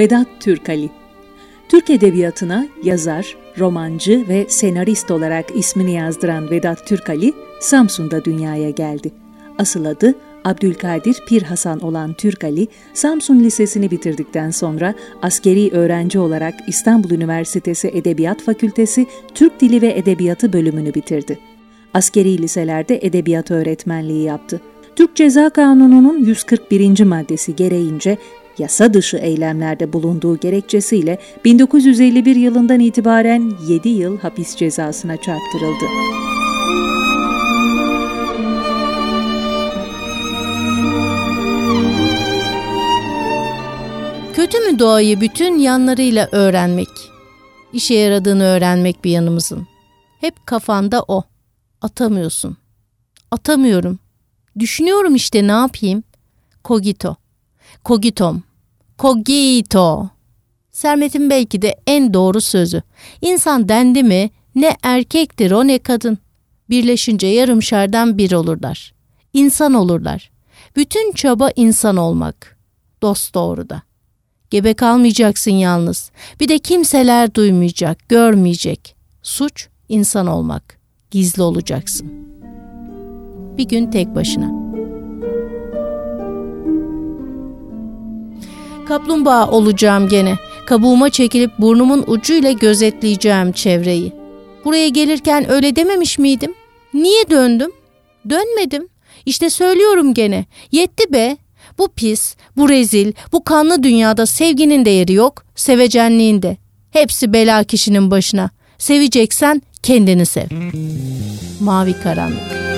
Vedat Türkali Türk Edebiyatı'na yazar, romancı ve senarist olarak ismini yazdıran Vedat Türkali, Samsun'da dünyaya geldi. Asıl adı Abdülkadir Pir Hasan olan Türkali, Samsun Lisesi'ni bitirdikten sonra askeri öğrenci olarak İstanbul Üniversitesi Edebiyat Fakültesi Türk Dili ve Edebiyatı bölümünü bitirdi. Askeri liselerde edebiyat öğretmenliği yaptı. Türk Ceza Kanunu'nun 141. maddesi gereğince yasa dışı eylemlerde bulunduğu gerekçesiyle 1951 yılından itibaren 7 yıl hapis cezasına çarptırıldı. Kötü mü doğayı bütün yanlarıyla öğrenmek? İşe yaradığını öğrenmek bir yanımızın. Hep kafanda o. Atamıyorsun. Atamıyorum. Düşünüyorum işte ne yapayım? Kogito. Kogitom. Cogito. Sermet'in belki de en doğru sözü. İnsan dendi mi ne erkektir o ne kadın. Birleşince yarımşardan bir olurlar. İnsan olurlar. Bütün çaba insan olmak. Dost doğruda. Gebe kalmayacaksın yalnız. Bir de kimseler duymayacak, görmeyecek. Suç insan olmak. Gizli olacaksın. Bir gün tek başına. Kaplumbağa olacağım gene. Kabuğuma çekilip burnumun ucuyla gözetleyeceğim çevreyi. Buraya gelirken öyle dememiş miydim? Niye döndüm? Dönmedim. İşte söylüyorum gene. Yetti be. Bu pis, bu rezil, bu kanlı dünyada sevginin değeri yok, sevecenliğin de. Hepsi bela kişinin başına. Seveceksen kendini sev. Mavi karanlık.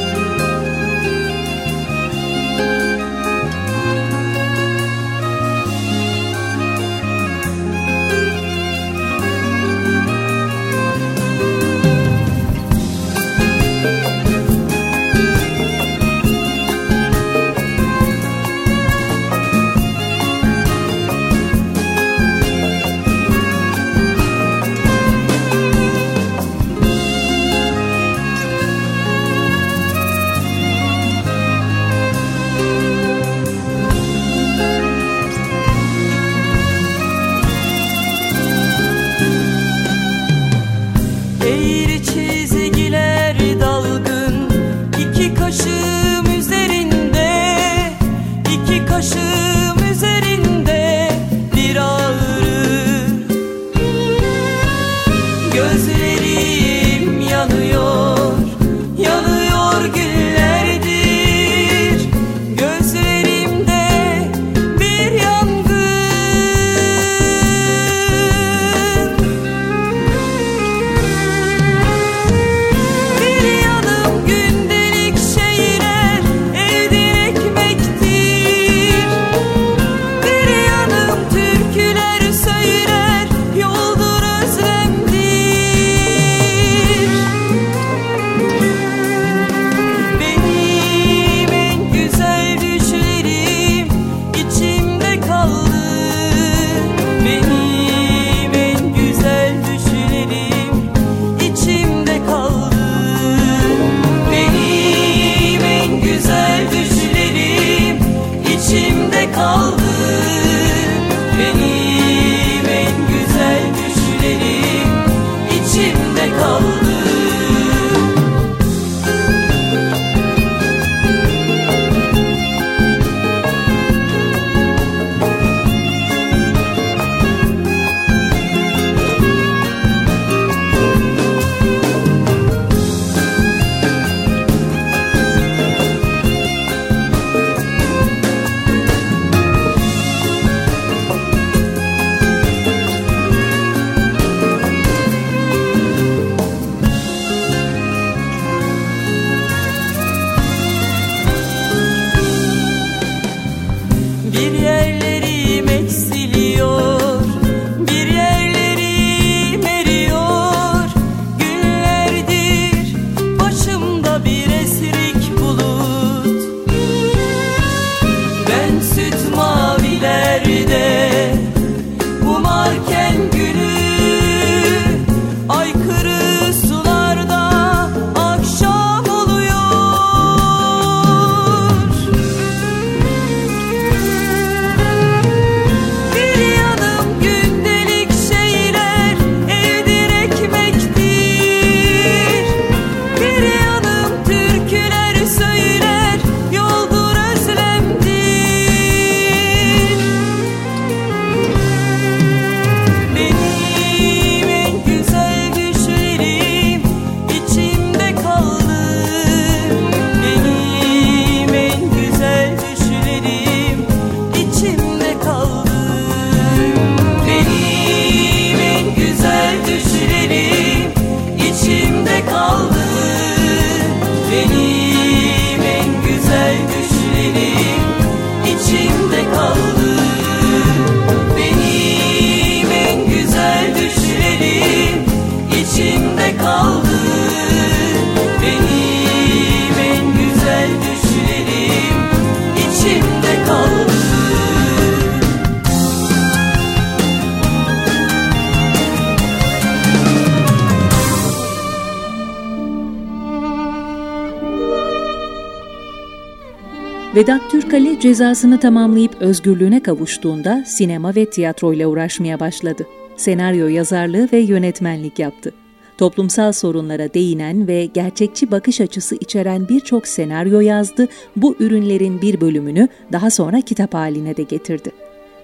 Cezasını tamamlayıp özgürlüğüne kavuştuğunda sinema ve tiyatroyla uğraşmaya başladı. Senaryo yazarlığı ve yönetmenlik yaptı. Toplumsal sorunlara değinen ve gerçekçi bakış açısı içeren birçok senaryo yazdı. Bu ürünlerin bir bölümünü daha sonra kitap haline de getirdi.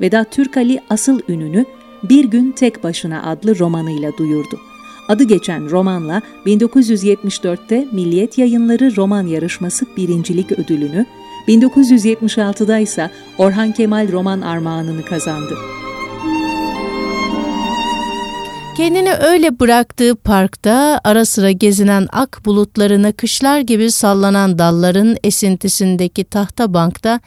Vedat Türkali asıl ününü Bir Gün Tek Başına adlı romanıyla duyurdu. Adı geçen romanla 1974'te Milliyet Yayınları Roman Yarışması birincilik ödülünü, 1976'da ise Orhan Kemal Roman Armağanını kazandı. Kendini öyle bıraktığı parkta ara sıra gezinen ak bulutlarına kışlar gibi sallanan dalların esintisindeki tahta bankta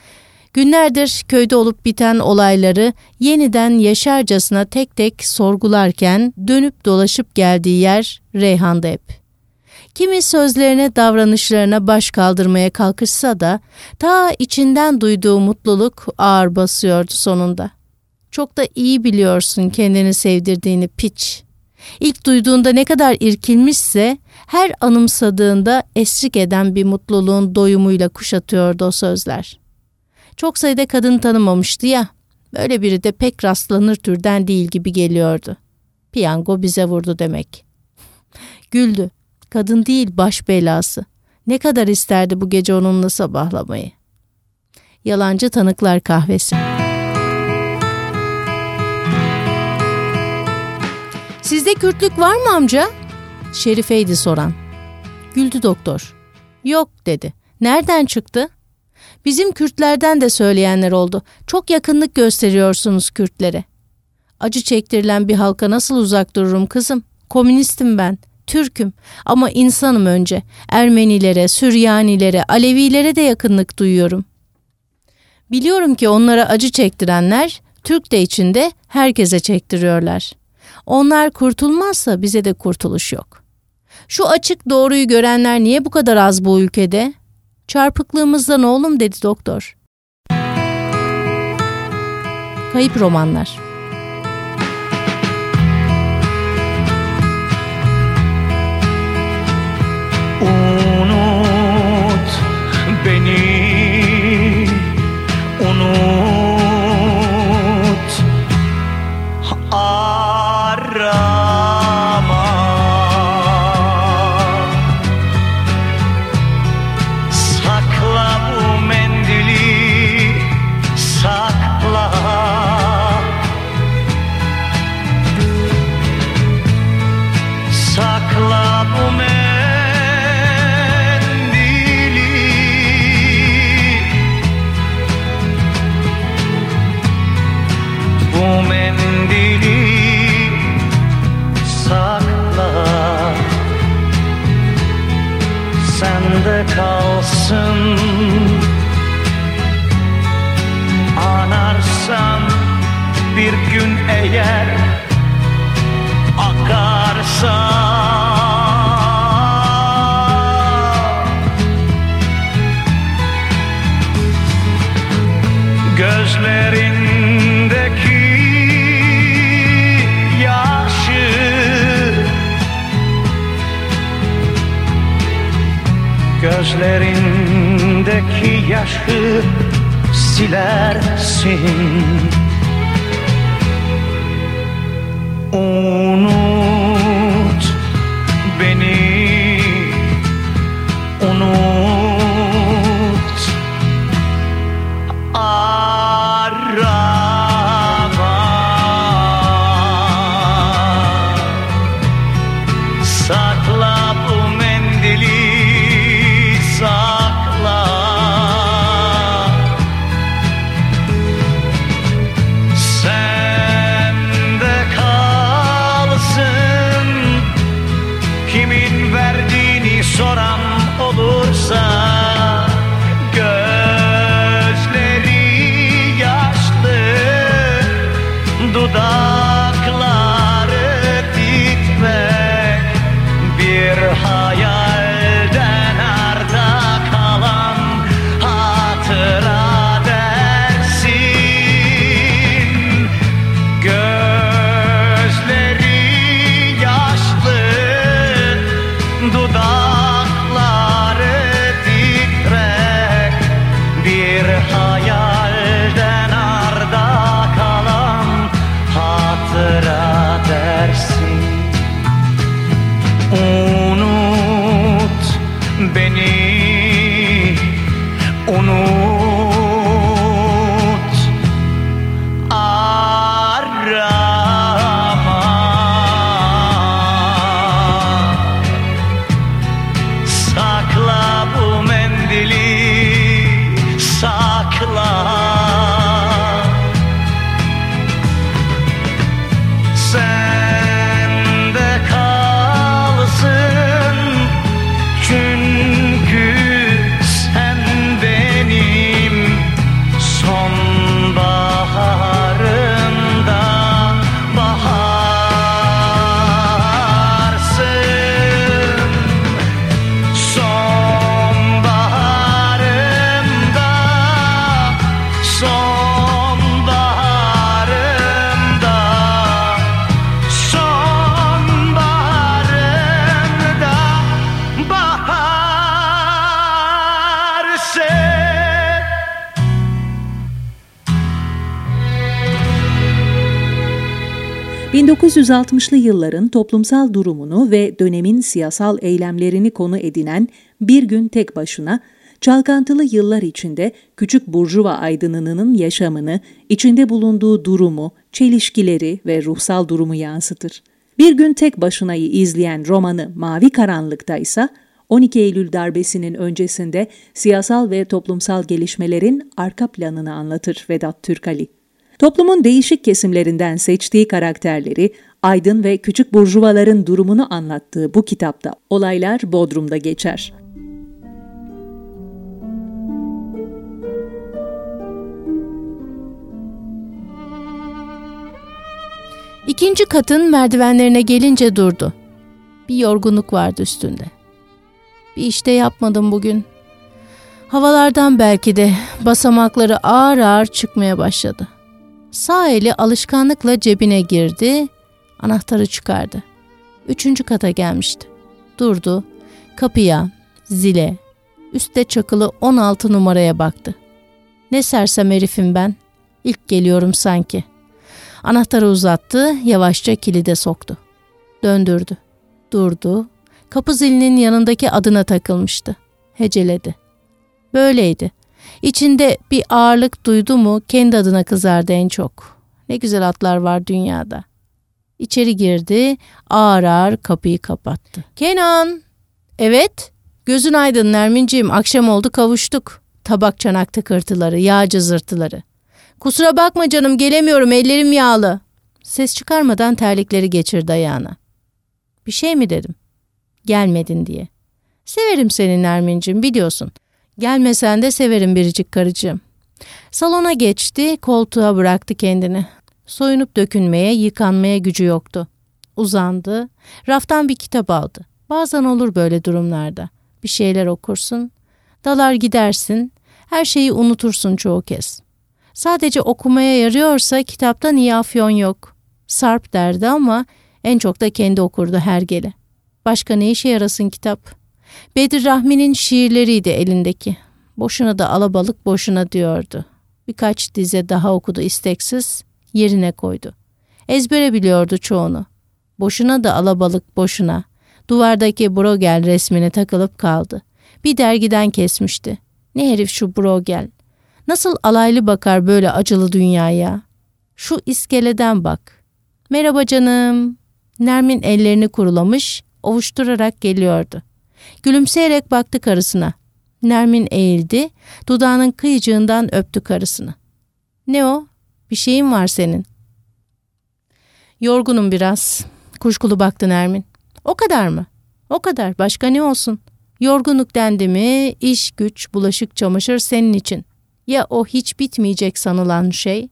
günlerdir köyde olup biten olayları yeniden yaşarcasına tek tek sorgularken dönüp dolaşıp geldiği yer Reyhan'da hep. Kimi sözlerine davranışlarına baş kaldırmaya kalkışsa da ta içinden duyduğu mutluluk ağır basıyordu sonunda. Çok da iyi biliyorsun kendini sevdirdiğini piç. İlk duyduğunda ne kadar irkilmişse her anımsadığında esrik eden bir mutluluğun doyumuyla kuşatıyordu o sözler. Çok sayıda kadın tanımamıştı ya, böyle biri de pek rastlanır türden değil gibi geliyordu. Piyango bize vurdu demek. Güldü. Kadın değil baş belası. Ne kadar isterdi bu gece onunla sabahlamayı. Yalancı Tanıklar Kahvesi Sizde Kürtlük var mı amca? Şerifeydi soran. Güldü doktor. Yok dedi. Nereden çıktı? Bizim Kürtlerden de söyleyenler oldu. Çok yakınlık gösteriyorsunuz Kürtlere. Acı çektirilen bir halka nasıl uzak dururum kızım? Komünistim ben. Türk'üm ama insanım önce. Ermenilere, Süryanilere, Alevilere de yakınlık duyuyorum. Biliyorum ki onlara acı çektirenler Türk de içinde herkese çektiriyorlar. Onlar kurtulmazsa bize de kurtuluş yok. Şu açık doğruyu görenler niye bu kadar az bu ülkede? Çarpıklığımızdan oğlum dedi doktor. Kayıp romanlar sende kalsın. Anarsan bir gün eğer akarsan Gözlerindeki yaşı silersin 1960'lı yılların toplumsal durumunu ve dönemin siyasal eylemlerini konu edinen Bir Gün Tek Başına, çalkantılı yıllar içinde küçük burjuva aydınının yaşamını, içinde bulunduğu durumu, çelişkileri ve ruhsal durumu yansıtır. Bir Gün Tek Başına'yı izleyen romanı Mavi Karanlık'ta ise 12 Eylül darbesinin öncesinde siyasal ve toplumsal gelişmelerin arka planını anlatır Vedat Türkali. Toplumun değişik kesimlerinden seçtiği karakterleri, aydın ve küçük burjuvaların durumunu anlattığı bu kitapta olaylar Bodrum'da geçer. İkinci katın merdivenlerine gelince durdu. Bir yorgunluk vardı üstünde. Bir işte yapmadım bugün. Havalardan belki de basamakları ağır ağır çıkmaya başladı. Sağ eli alışkanlıkla cebine girdi, anahtarı çıkardı. Üçüncü kata gelmişti. Durdu, kapıya, zile, üstte çakılı 16 numaraya baktı. Ne sersem herifim ben, ilk geliyorum sanki. Anahtarı uzattı, yavaşça kilide soktu. Döndürdü, durdu, kapı zilinin yanındaki adına takılmıştı. Heceledi. Böyleydi. İçinde bir ağırlık duydu mu kendi adına kızardı en çok. Ne güzel atlar var dünyada. İçeri girdi, ağır ağır kapıyı kapattı. Kenan! Evet, gözün aydın Nerminciğim, akşam oldu kavuştuk. Tabak çanak tıkırtıları, yağ cızırtıları. Kusura bakma canım gelemiyorum ellerim yağlı. Ses çıkarmadan terlikleri geçirdi ayağına. Bir şey mi dedim? Gelmedin diye. Severim seni Nermin'cim biliyorsun. Gelmesen de severim biricik karıcığım. Salona geçti, koltuğa bıraktı kendini. Soyunup dökünmeye, yıkanmaya gücü yoktu. Uzandı, raftan bir kitap aldı. Bazen olur böyle durumlarda. Bir şeyler okursun, dalar gidersin, her şeyi unutursun çoğu kez. Sadece okumaya yarıyorsa kitapta niye afyon yok. Sarp derdi ama en çok da kendi okurdu her gele. Başka ne işe yarasın kitap? Bedir Rahmi'nin şiirleriydi elindeki. Boşuna da alabalık boşuna diyordu. Birkaç dize daha okudu isteksiz, yerine koydu. Ezbere biliyordu çoğunu. Boşuna da alabalık boşuna. Duvardaki Brogel resmine takılıp kaldı. Bir dergiden kesmişti. Ne herif şu Brogel. Nasıl alaylı bakar böyle acılı dünyaya. Şu iskeleden bak. Merhaba canım. Nermin ellerini kurulamış, ovuşturarak geliyordu. Gülümseyerek baktı karısına. Nermin eğildi, dudağının kıyıcığından öptü karısını. Ne o? Bir şeyin var senin. Yorgunum biraz. Kuşkulu baktı Nermin. O kadar mı? O kadar. Başka ne olsun? Yorgunluk dendi mi, iş, güç, bulaşık, çamaşır senin için. Ya o hiç bitmeyecek sanılan şey?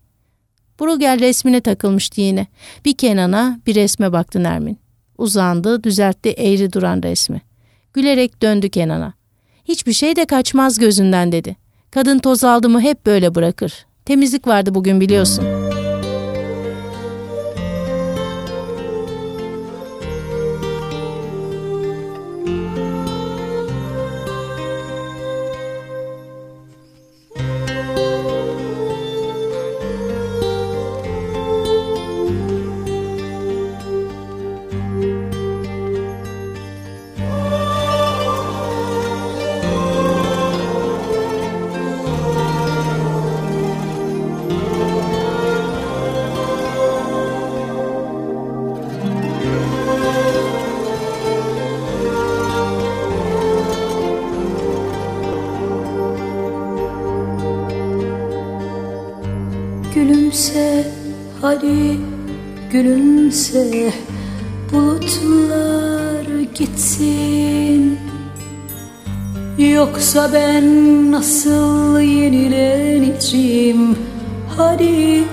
Brugel resmine takılmıştı yine. Bir Kenan'a, bir resme baktı Nermin. Uzandı, düzeltti eğri duran resmi. Gülerek döndü Kenan'a. Hiçbir şey de kaçmaz gözünden dedi. Kadın toz aldı mı hep böyle bırakır. Temizlik vardı bugün biliyorsun.'' Hadi gülümse bulutlar gitsin. Yoksa ben nasıl yenileneceğim? Hadi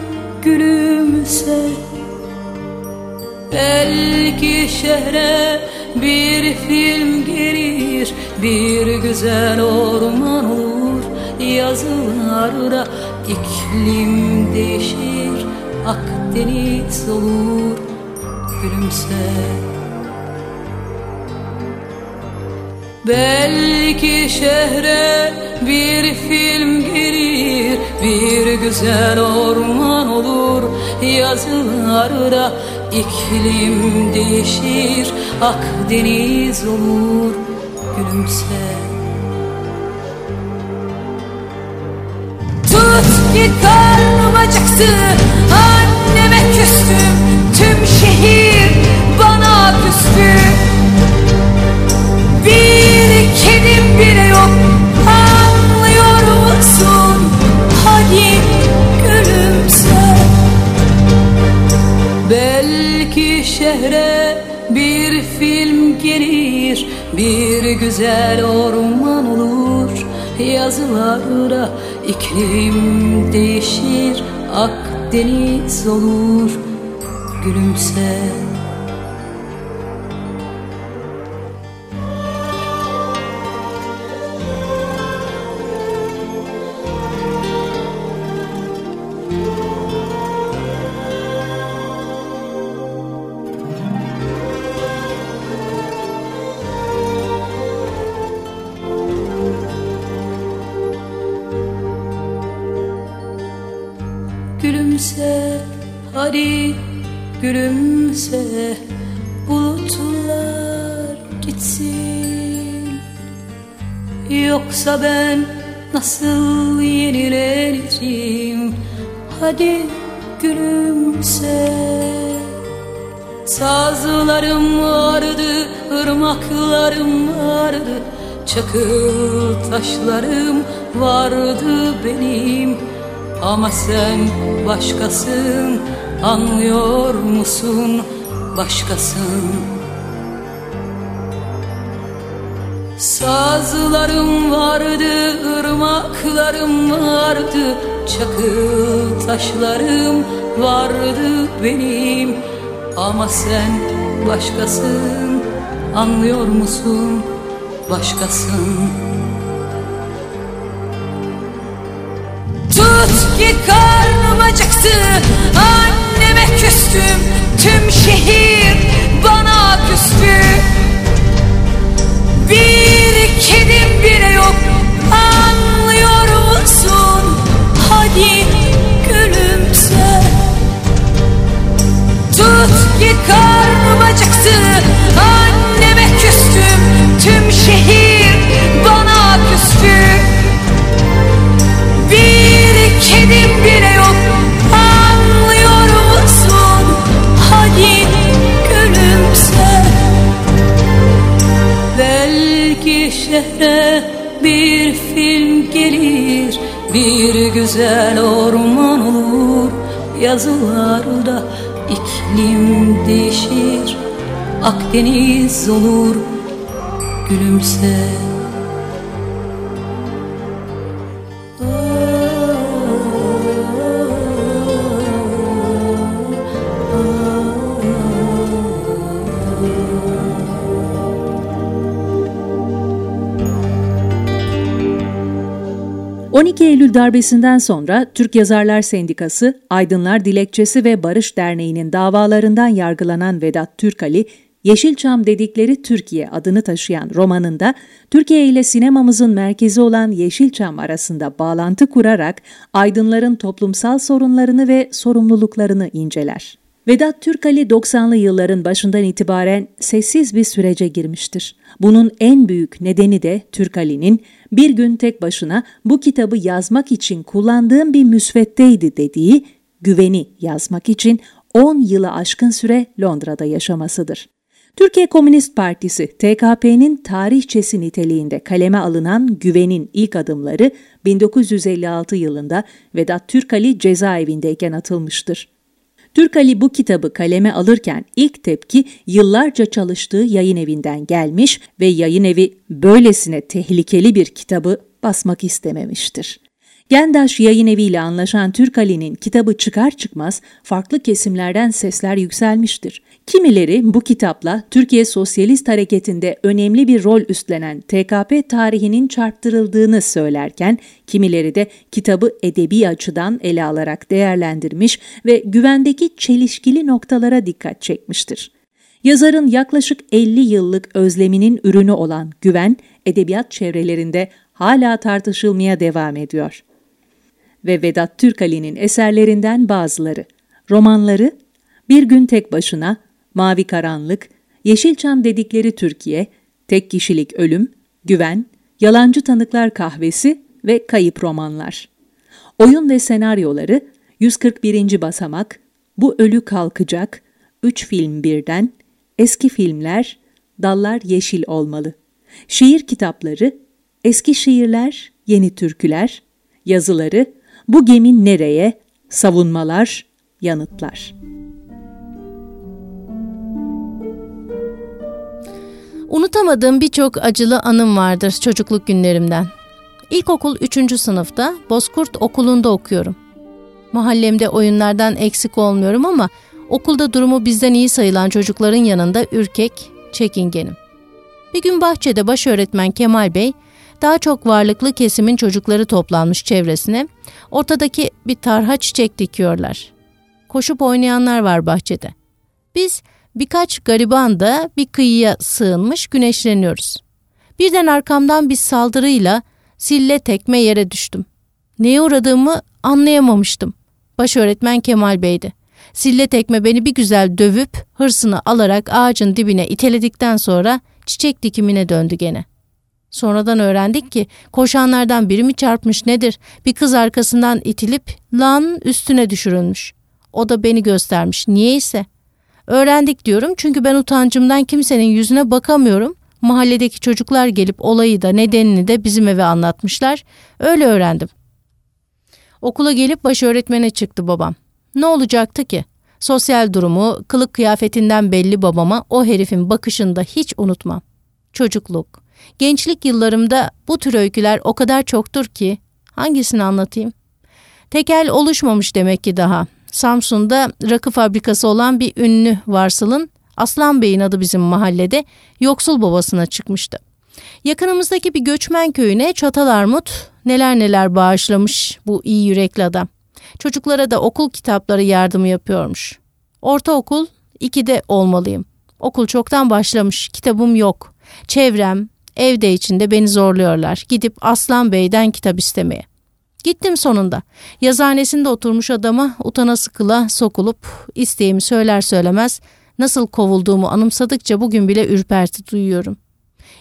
gülümse. Belki şehre bir film gelir Bir güzel orman olur. Yazılarda İklim değişir, Akdeniz olur Gülümse. Belki şehre bir film gelir Bir güzel orman olur. Yazılarda iklim değişir Akdeniz olur gülümse. Tut ki karnım acıktı Anneme küstüm Tüm şehir bana küstü. Bir kedim bile yok Anlıyor musun? Hadi gülümse? Belki şehre bir film gelir Bir güzel orman olur. Yazılarda iklim değişir Akdeniz olur Gülümse hadi gülümse bulutlar gitsin. Yoksa ben nasıl yenileneceğim Hadi gülümse. Sazlarım vardı, ırmaklarım vardı. Çakıl taşlarım vardı benim. Ama sen başkasın, anlıyor musun başkasın? Sazlarım vardı, ırmaklarım vardı Çakıl taşlarım vardı benim. Ama sen başkasın, anlıyor musun başkasın? Tut ki karnım acıktı Anneme küstüm Tüm şehir bana küstü Bir kedim bile yok Anlıyor musun? Hadi gülümse Tut ki karnım acıktı güzel orman olur. Yazılarda iklim değişir. Akdeniz olur. Gülümse darbesinden sonra Türk Yazarlar Sendikası, Aydınlar Dilekçesi ve Barış Derneği'nin davalarından yargılanan Vedat Türkali, Yeşilçam dedikleri Türkiye adını taşıyan romanında Türkiye ile sinemamızın merkezi olan Yeşilçam arasında bağlantı kurarak aydınların toplumsal sorunlarını ve sorumluluklarını inceler. Vedat Türkali 90'lı yılların başından itibaren sessiz bir sürece girmiştir. Bunun en büyük nedeni de Türkali'nin bir gün tek başına bu kitabı yazmak için kullandığım bir müsveddeydi dediği güveni yazmak için 10 yılı aşkın süre Londra'da yaşamasıdır. Türkiye Komünist Partisi TKP'nin tarihçesi niteliğinde kaleme alınan güvenin ilk adımları 1956 yılında Vedat Türkali cezaevindeyken atılmıştır. Türkali bu kitabı kaleme alırken ilk tepki yıllarca çalıştığı yayın evinden gelmiş ve yayın evi böylesine tehlikeli bir kitabı basmak istememiştir. Gendaş Yayın Evi anlaşan Türkali'nin kitabı çıkar çıkmaz farklı kesimlerden sesler yükselmiştir. Kimileri bu kitapla Türkiye Sosyalist Hareketi'nde önemli bir rol üstlenen TKP tarihinin çarptırıldığını söylerken, kimileri de kitabı edebi açıdan ele alarak değerlendirmiş ve güvendeki çelişkili noktalara dikkat çekmiştir. Yazarın yaklaşık 50 yıllık özleminin ürünü olan güven, edebiyat çevrelerinde hala tartışılmaya devam ediyor. Ve Vedat Türkali'nin eserlerinden bazıları, romanları Bir gün tek başına, mavi karanlık, Yeşilçam dedikleri Türkiye, tek kişilik ölüm, güven, yalancı tanıklar kahvesi ve kayıp romanlar. Oyun ve senaryoları 141. basamak, Bu Ölü Kalkacak, 3 film birden, eski filmler, Dallar Yeşil Olmalı. Şiir kitapları, Eski Şiirler, Yeni Türküler, yazıları, Bu Gemi Nereye, Savunmalar, Yanıtlar. Unutamadığım birçok acılı anım vardır çocukluk günlerimden. İlkokul 3. sınıfta Bozkurt Okulu'nda okuyorum. Mahallemde oyunlardan eksik olmuyorum ama okulda durumu bizden iyi sayılan çocukların yanında ürkek, çekingenim. Bir gün bahçede baş öğretmen Kemal Bey, daha çok varlıklı kesimin çocukları toplanmış çevresine, ortadaki bir tarha çiçek dikiyorlar. Koşup oynayanlar var bahçede. Biz birkaç gariban da bir kıyıya sığınmış güneşleniyoruz. Birden arkamdan bir saldırıyla sille tekme yere düştüm. Neye uğradığımı anlayamamıştım. Baş öğretmen Kemal Bey'di. Sille tekme beni bir güzel dövüp hırsını alarak ağacın dibine iteledikten sonra çiçek dikimine döndü gene. Sonradan öğrendik ki koşanlardan biri mi çarpmış nedir? Bir kız arkasından itilip lan üstüne düşürülmüş. O da beni göstermiş. Niyeyse. Öğrendik diyorum çünkü ben utancımdan kimsenin yüzüne bakamıyorum. Mahalledeki çocuklar gelip olayı da nedenini de bizim eve anlatmışlar. Öyle öğrendim. Okula gelip baş öğretmene çıktı babam. Ne olacaktı ki? Sosyal durumu, kılık kıyafetinden belli babama o herifin bakışında hiç unutmam. Çocukluk, gençlik yıllarımda bu tür öyküler o kadar çoktur ki hangisini anlatayım? Tekel oluşmamış demek ki daha. Samsun'da rakı fabrikası olan bir ünlü varsılın Aslan Bey'in adı bizim mahallede yoksul babasına çıkmıştı. Yakınımızdaki bir göçmen köyüne çatal armut neler neler bağışlamış bu iyi yürekli adam. Çocuklara da okul kitapları yardımı yapıyormuş. Ortaokul 2'de olmalıyım. Okul çoktan başlamış, kitabım yok. Çevrem, evde içinde beni zorluyorlar. Gidip Aslan Bey'den kitap istemeye. Gittim sonunda. Yazhanesinde oturmuş adama utana sıkıla sokulup isteğimi söyler söylemez nasıl kovulduğumu anımsadıkça bugün bile ürperti duyuyorum.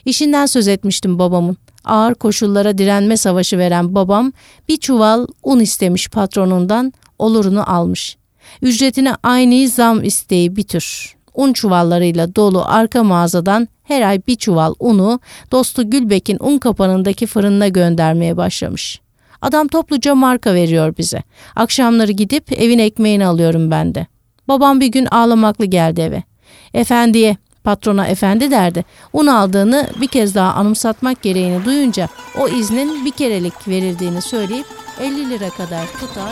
İşinden söz etmiştim babamın. Ağır koşullara direnme savaşı veren babam bir çuval un istemiş patronundan olurunu almış. Ücretine aynı zam isteği bir tür. Un çuvallarıyla dolu arka mağazadan her ay bir çuval unu dostu Gülbek'in un kapanındaki fırınına göndermeye başlamış. Adam topluca marka veriyor bize. Akşamları gidip evin ekmeğini alıyorum ben de. Babam bir gün ağlamaklı geldi eve. Efendiye, patrona efendi derdi. Un aldığını bir kez daha anımsatmak gereğini duyunca o iznin bir kerelik verildiğini söyleyip 50 lira kadar tutar.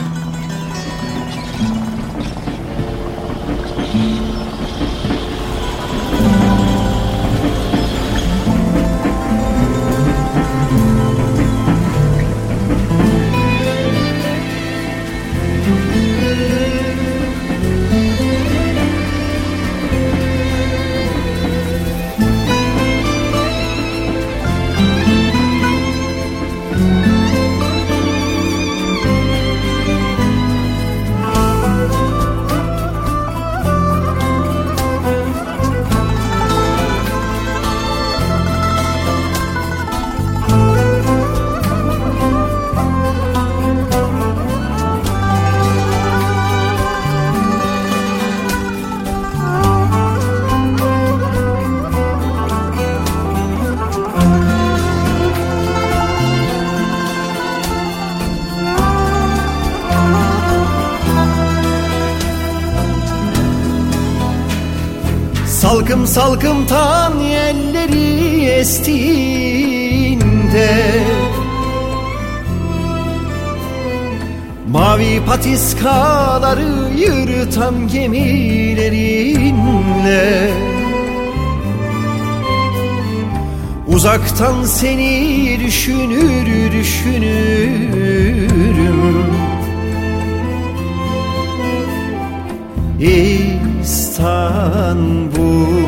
Salkım salkım tan yelleri estiğinde. Mavi patiskaları yırtan gemilerinle. Uzaktan seni düşünür düşünürüm İstanbul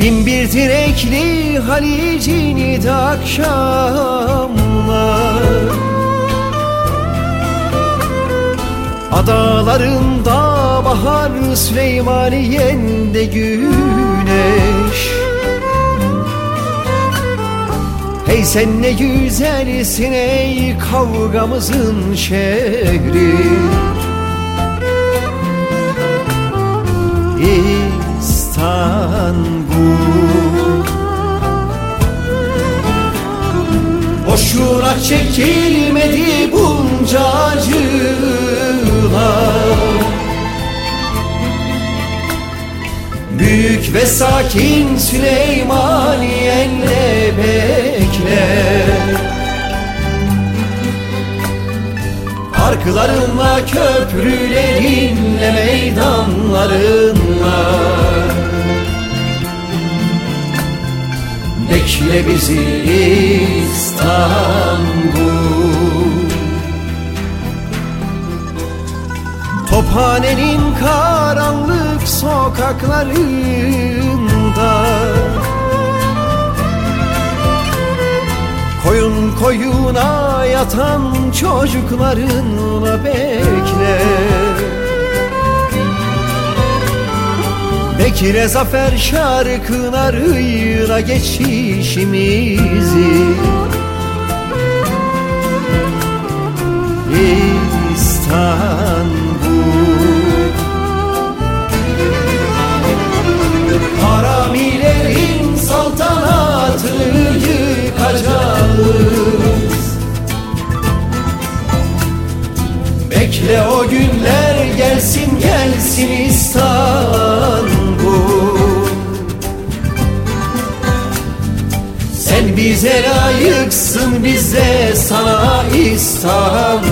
Bin bir direkli Halic'in de akşamlar Adalarında bahar Süleymaniye'nde güneş. Hey sen ne güzelsin ey kavgamızın şehri İstanbul. Boşuna çekilmedi bunca acılar. Büyük ve sakin Süleymaniye'nle bekler Parklarınla, köprülerinle, meydanlarınla. Bekle bizi İstanbul. Tophanenin karanlık sokaklarında. Koyun koyuna yatan çocuklarınla bekle. Bekle zafer şarkılarıyla geçişimizi İstanbul. Haramilerin saltanatını yıkacağız Bekle o günler gelsin gelsin İstanbul. Sen bize layıksın bize sana İstanbul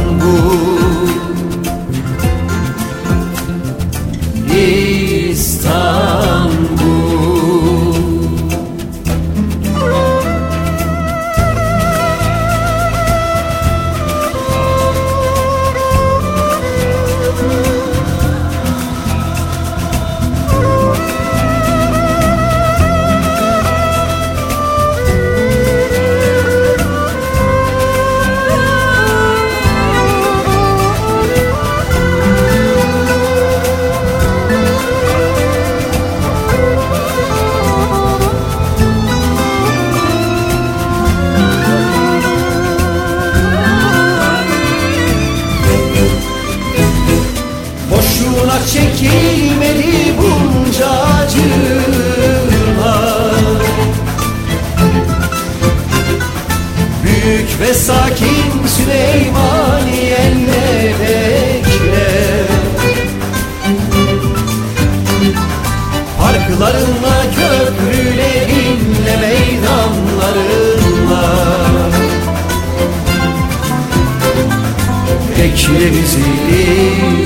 Bekle bizi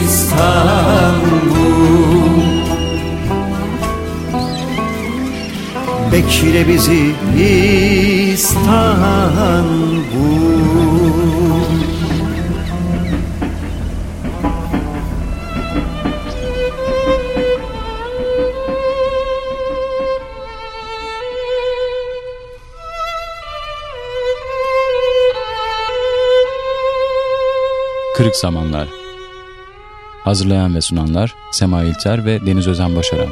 İstanbul. Bekle bizi İstanbul Kırık Zamanlar. Hazırlayan ve sunanlar Sema İlter ve Deniz Özen Başaran